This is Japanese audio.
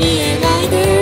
見えないで